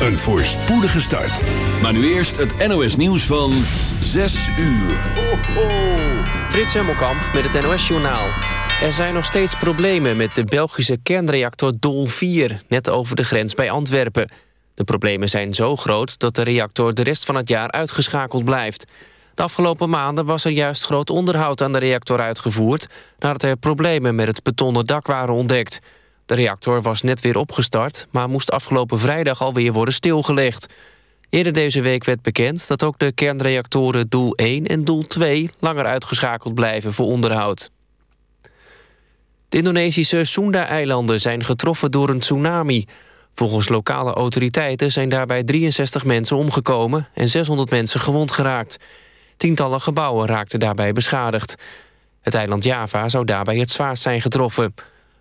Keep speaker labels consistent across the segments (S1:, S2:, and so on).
S1: een voorspoedige start.
S2: Maar nu eerst het NOS nieuws van 6 uur. Ho, ho.
S3: Frits Hemmelkamp met het NOS Journaal. Er zijn nog steeds problemen met de Belgische kernreactor Dol 4... net over de grens bij Antwerpen. De problemen zijn zo groot dat de reactor de rest van het jaar uitgeschakeld blijft. De afgelopen maanden was er juist groot onderhoud aan de reactor uitgevoerd... nadat er problemen met het betonnen dak waren ontdekt. De reactor was net weer opgestart... maar moest afgelopen vrijdag alweer worden stilgelegd. Eerder deze week werd bekend dat ook de kernreactoren Doel 1 en Doel 2... langer uitgeschakeld blijven voor onderhoud. De Indonesische Sunda-eilanden zijn getroffen door een tsunami. Volgens lokale autoriteiten zijn daarbij 63 mensen omgekomen... en 600 mensen gewond geraakt. Tientallen gebouwen raakten daarbij beschadigd. Het eiland Java zou daarbij het zwaarst zijn getroffen.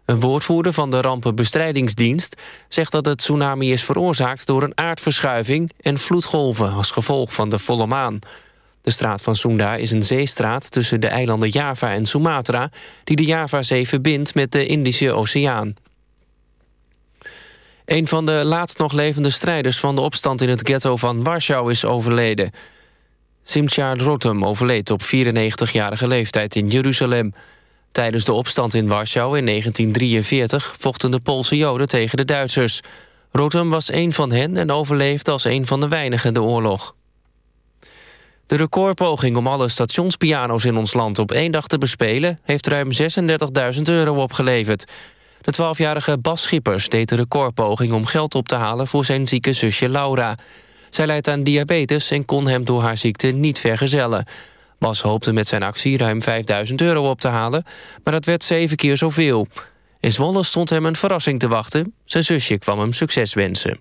S3: Een woordvoerder van de rampenbestrijdingsdienst zegt dat het tsunami is veroorzaakt door een aardverschuiving en vloedgolven als gevolg van de volle maan. De straat van Sunda is een zeestraat tussen de eilanden Java en Sumatra... die de Javazee verbindt met de Indische Oceaan. Een van de laatst nog levende strijders van de opstand in het ghetto van Warschau is overleden. Simchar Rotem overleed op 94-jarige leeftijd in Jeruzalem. Tijdens de opstand in Warschau in 1943 vochten de Poolse Joden tegen de Duitsers. Rotem was een van hen en overleefde als een van de weinigen de oorlog. De recordpoging om alle stationspiano's in ons land op één dag te bespelen... heeft ruim 36.000 euro opgeleverd. De 12-jarige Bas Schippers deed de recordpoging om geld op te halen... voor zijn zieke zusje Laura. Zij leidt aan diabetes en kon hem door haar ziekte niet vergezellen. Bas hoopte met zijn actie ruim 5000 euro op te halen... maar dat werd zeven keer zoveel. In Zwolle stond hem een verrassing te wachten. Zijn zusje kwam hem succes wensen.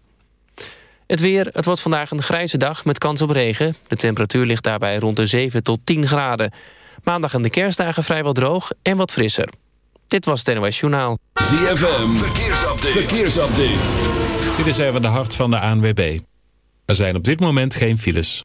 S3: Het weer, het wordt vandaag een grijze dag met kans op regen. De temperatuur ligt daarbij rond de 7 tot 10 graden. Maandag en de kerstdagen vrijwel droog en wat frisser. Dit was het NOS Journaal.
S2: ZFM, verkeersupdate. verkeersupdate.
S4: Dit is even de hart van de ANWB. Er zijn op dit moment geen files.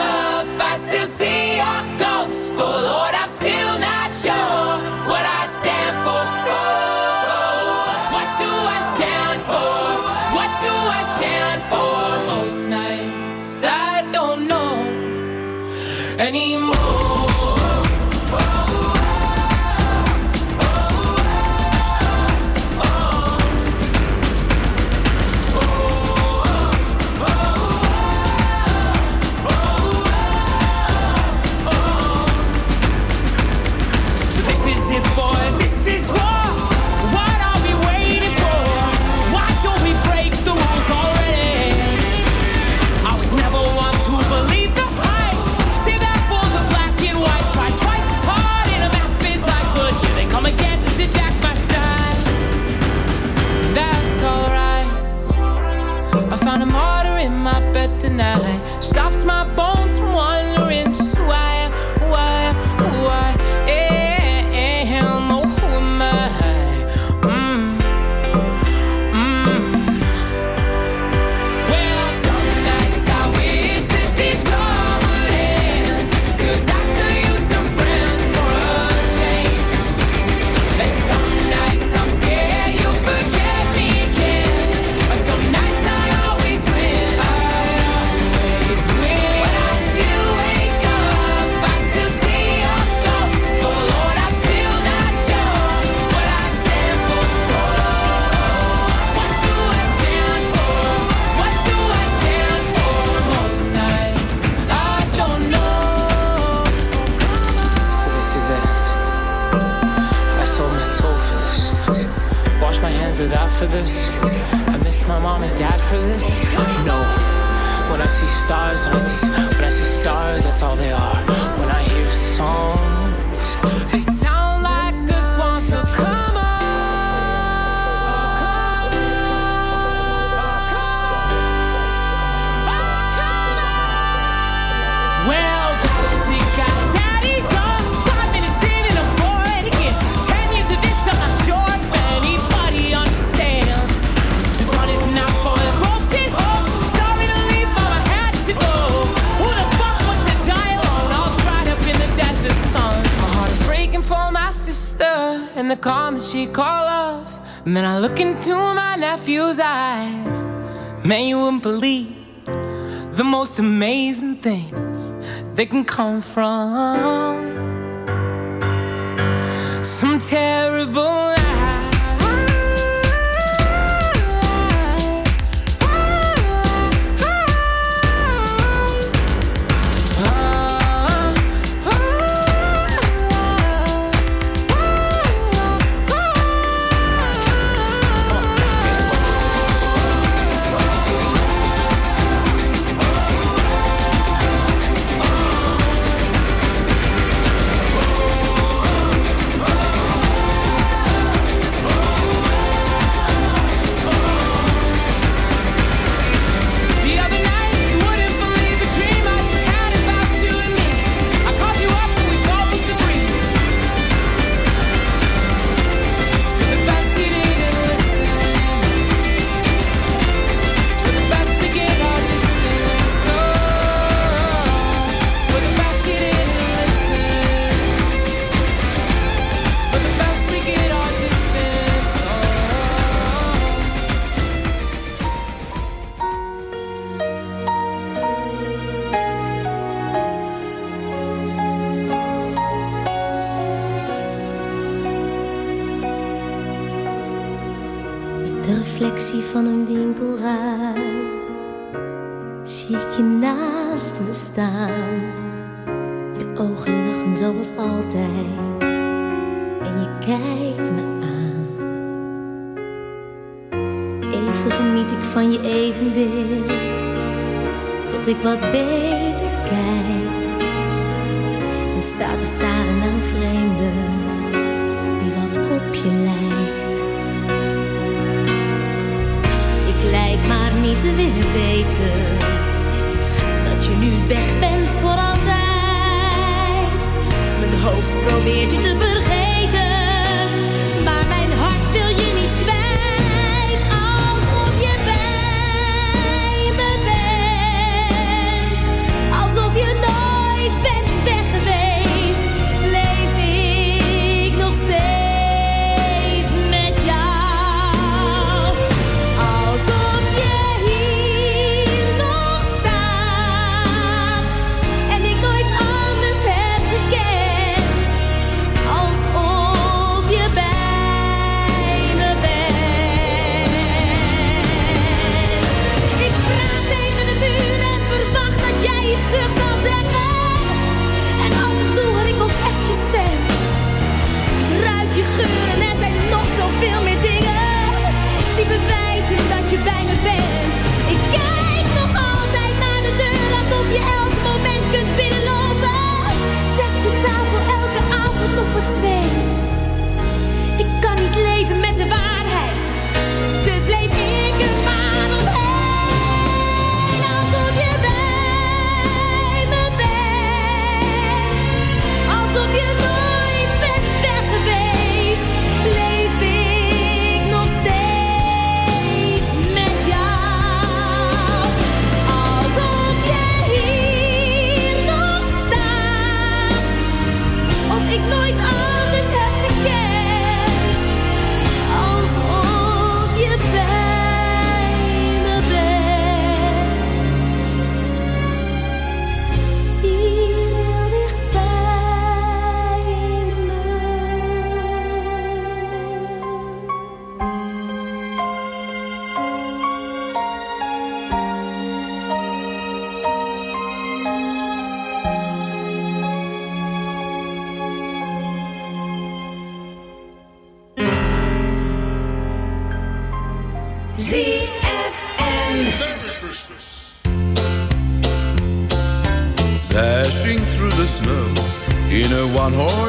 S5: they
S6: can come from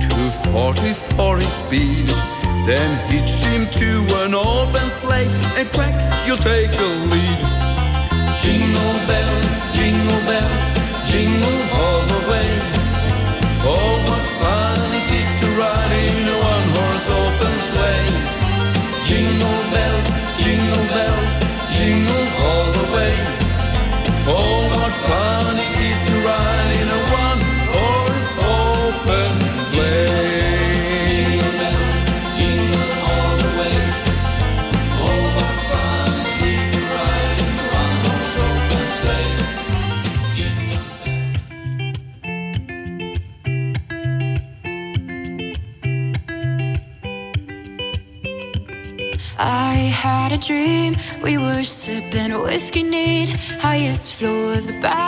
S7: 240 for his speed. Then hitch him to an open sleigh and crack, you'll take the lead. Jingle bells, jingle bells, jingle all
S8: sipping whiskey neat, highest floor of the Bowery,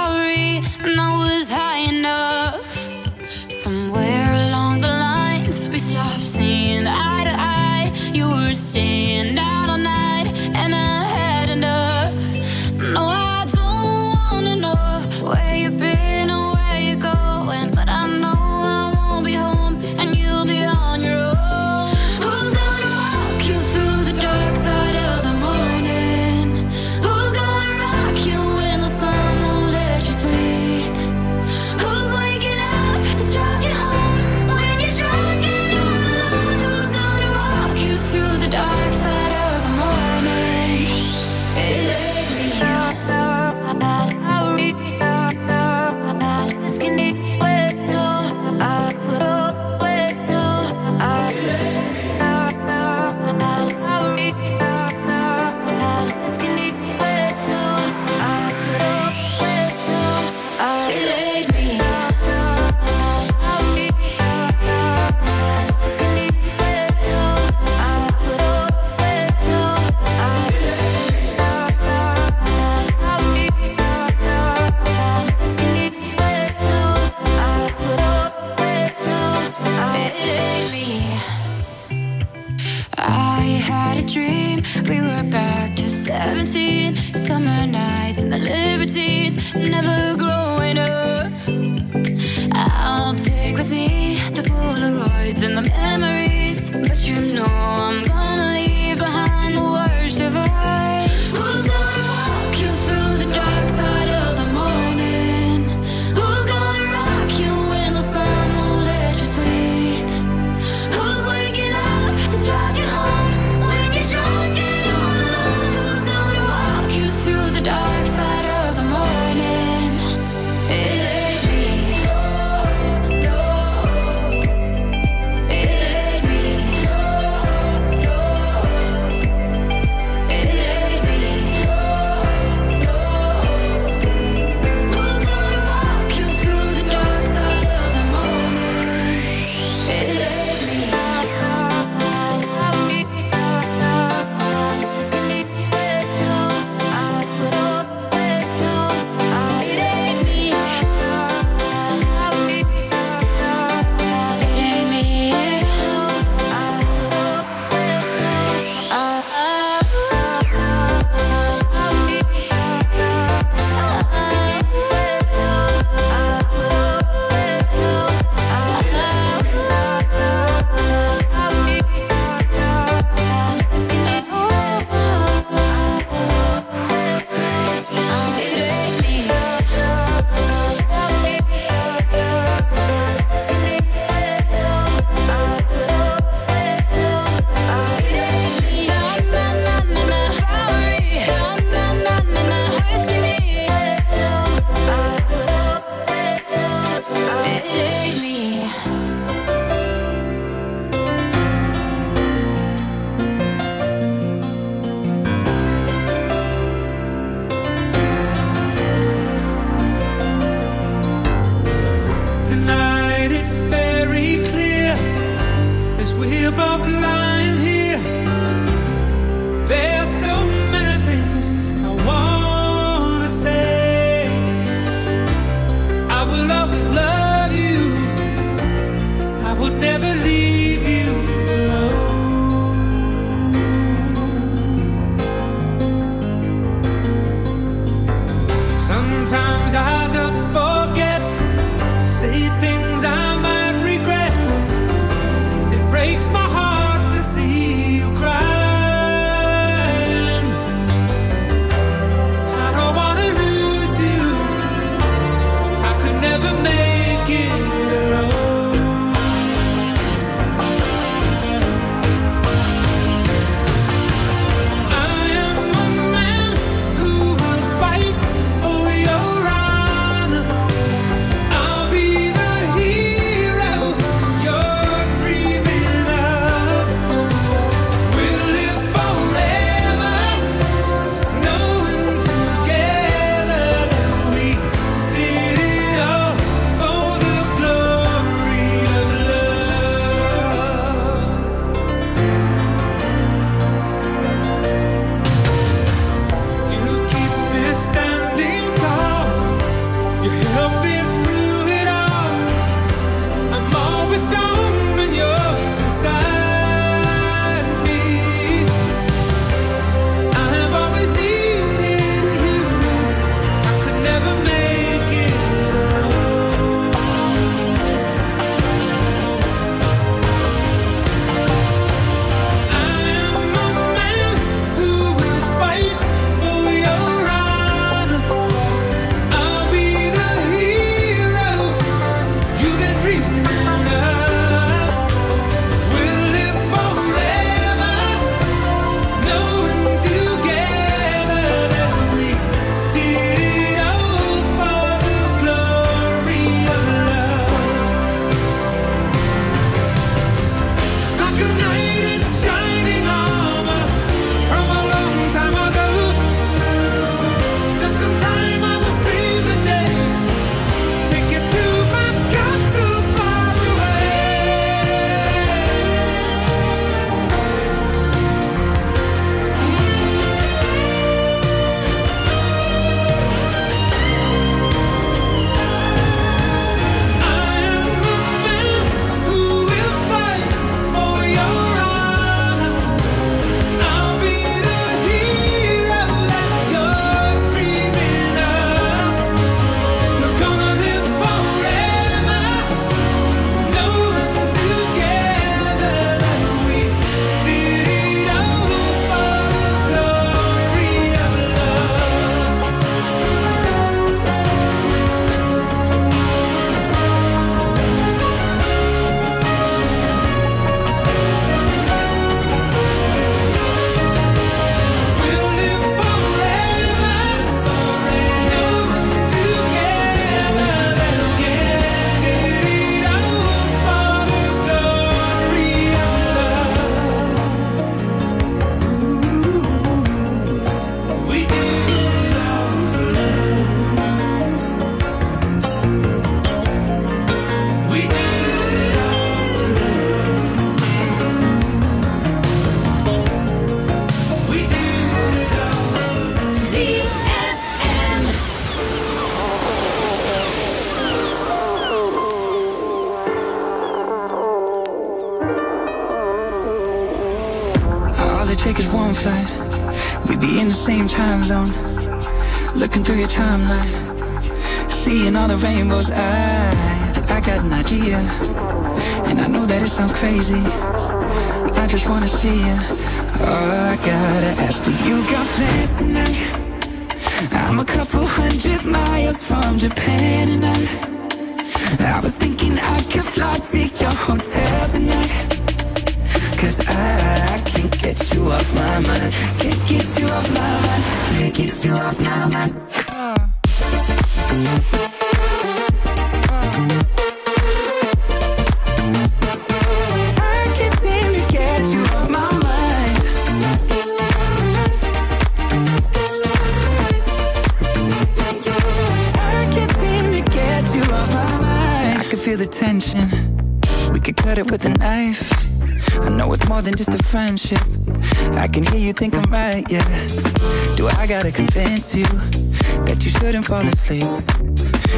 S9: That fall asleep.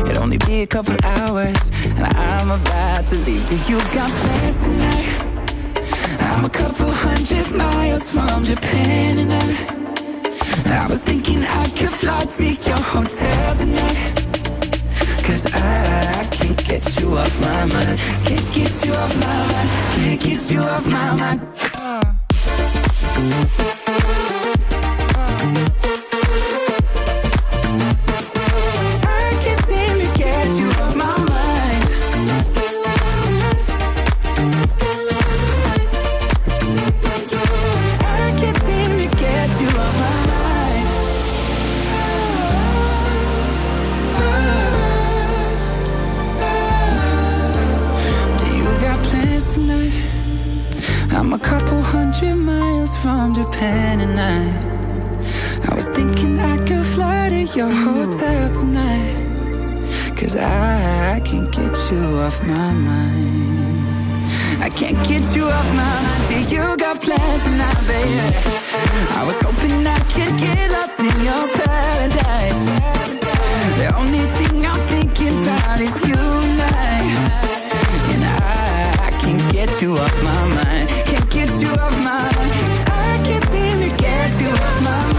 S9: It'll only be a couple hours And I'm about to leave. Do you got plans tonight? I'm a couple hundred miles from Japan and I I was thinking I could fly to your hotel tonight. Cause I, I can't get you off my mind. Can't get you off my mind. Can't get you off my mind. I off my mind. I can't get you off my mind. Till you got plans tonight, baby. I was hoping I could get lost in your paradise. The only thing I'm thinking about is you and I. And I, I can't get you off my mind. Can't get you off my mind. I can't seem to get you off my mind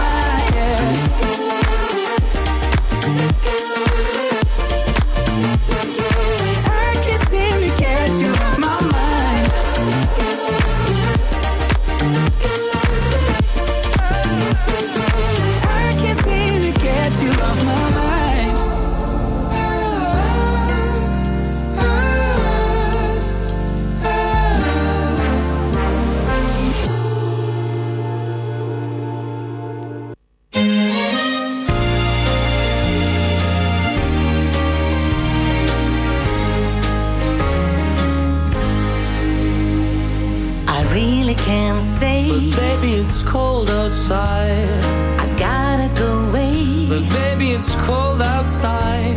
S5: outside.
S10: I gotta go away.
S5: But baby, it's cold outside.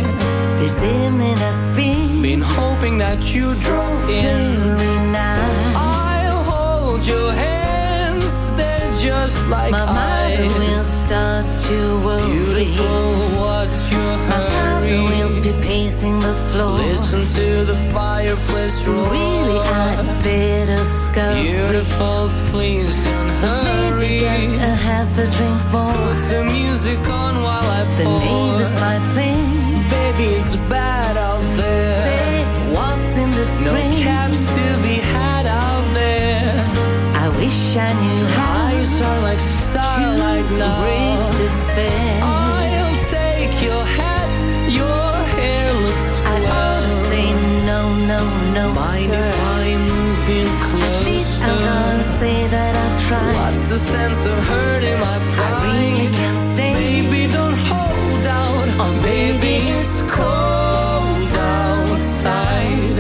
S10: This evening has been
S5: Been hoping that you drop in.
S10: nice.
S5: I'll hold your hands. They're just like
S10: My mother
S5: ice.
S10: will start to worry.
S5: Beautiful, what's your
S10: My father will be pacing the floor.
S5: Listen to the fireplace roar.
S10: Really, I'd better scurry.
S5: Beautiful, please don't
S10: Maybe just a half a drink more.
S5: Put the music on while I
S10: The neighbors might think.
S5: Baby, it's bad out there.
S10: Say, what's in the
S5: No
S10: spring?
S5: cabs to be had out there.
S10: I wish I knew how
S5: Eyes are like starlight now.
S10: break the spell.
S5: I'll take your hat. Your hair looks
S10: I ought to
S5: swell.
S10: say no, no, no,
S5: Mind
S10: sir.
S5: The sense of hurting my
S10: I really can't stay.
S5: Baby, don't hold out.
S10: Oh,
S5: baby, it's cold outside.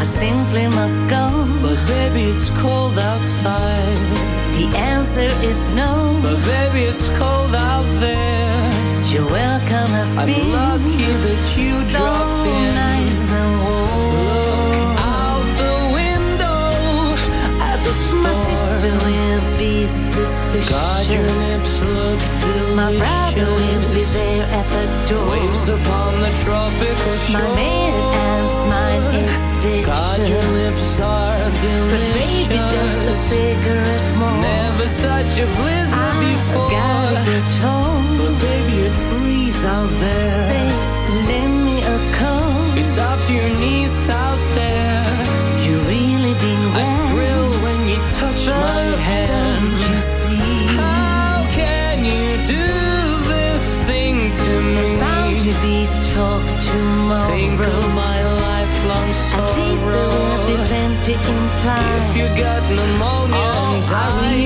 S10: I simply must go.
S5: But baby, it's cold outside.
S10: The answer is no.
S5: But baby, it's cold out there.
S10: As
S5: I'm lucky that you
S10: so
S5: dropped in.
S10: Nice and warm.
S5: Look out the window at the storm.
S10: My sister will be suspicious.
S5: God, your lips look delicious.
S11: My brother will be there at the door.
S10: Waves upon the tropical shore.
S11: My maid aunt's mine is vicious.
S10: God, your lips are delicious.
S11: But baby, just a cigarette more.
S10: Never such a bliss. out there.
S11: Say, lend me a coat.
S10: It's up to your knees out there.
S11: You really been wet.
S10: I thrill when you touch
S11: but my
S10: hand.
S11: Don't you see?
S10: How can you do this thing to
S11: me? It's
S10: bound
S11: to be talk tomorrow.
S10: Think of my lifelong sorrow.
S11: At least there will be plenty implied.
S10: If you got pneumonia,
S11: oh, I, I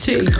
S12: sí.